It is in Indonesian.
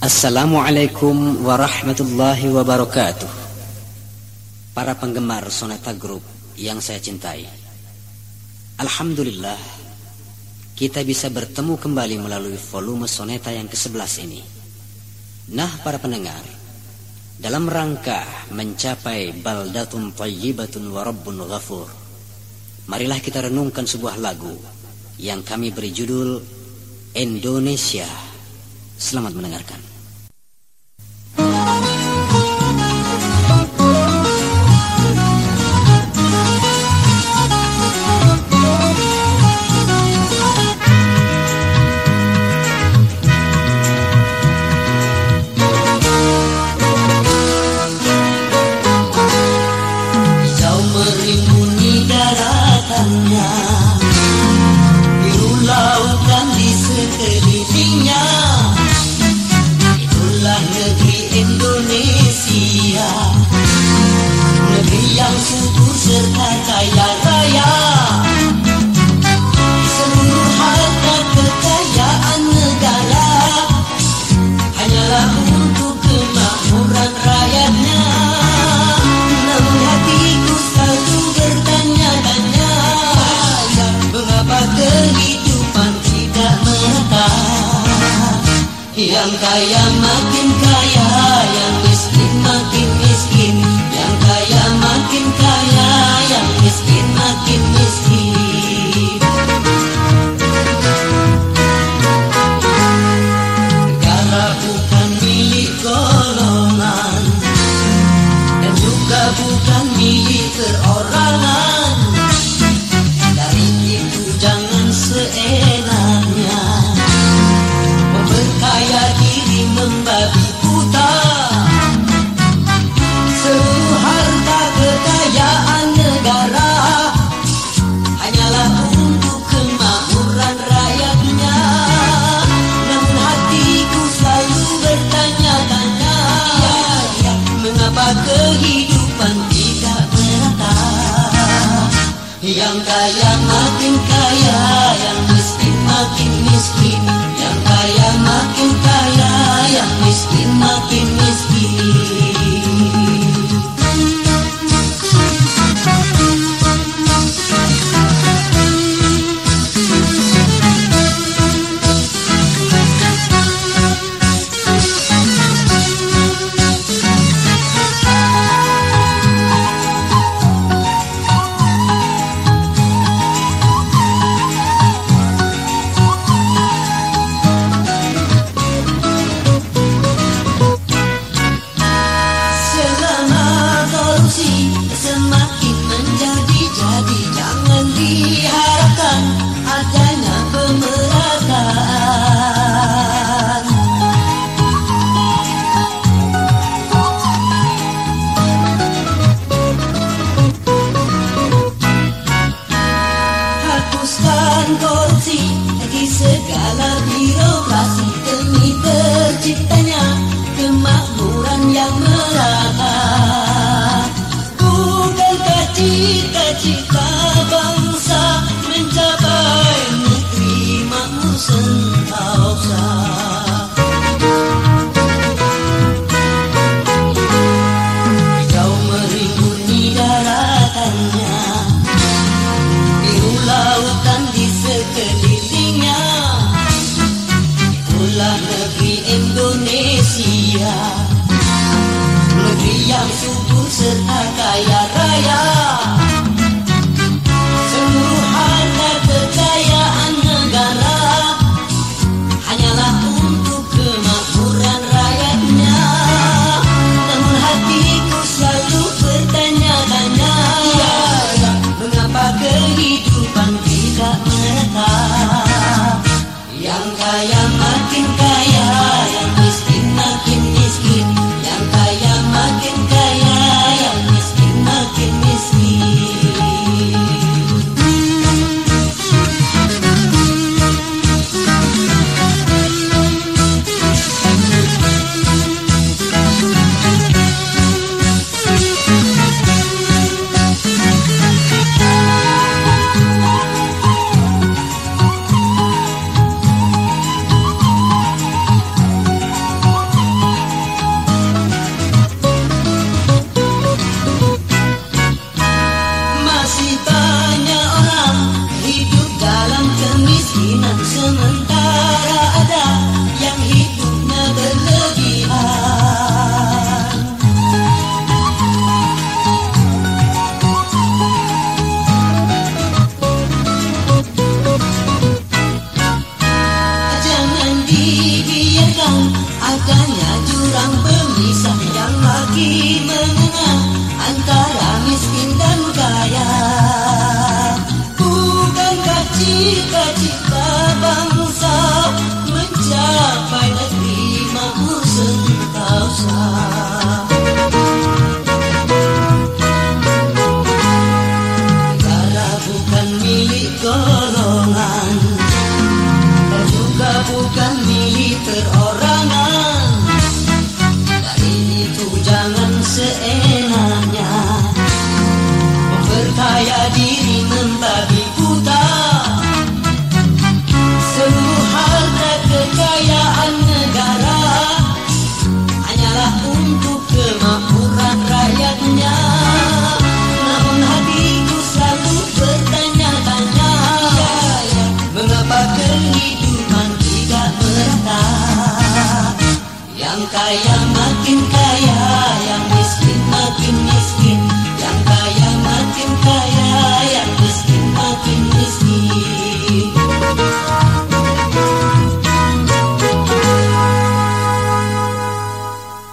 Assalamualaikum warahmatullahi wabarakatuh. Para penggemar Soneta Group yang saya cintai Alhamdulillah Kita bisa bertemu kembali melalui volume Soneta yang ke-11 ini. Nah para pendengar Dalam rangka mencapai Baldatun Tayyibatun Warabbun Ghafur Marilah kita renungkan sebuah lagu Yang kami beri judul Indonesia. Selamat mendengarkan Yang kaya makin kaya Yang miskin Yang Hapuskan korupsi di segala birokrasi Demi terciptanya kemakmuran yang merata. Bukankah cita-cita I come.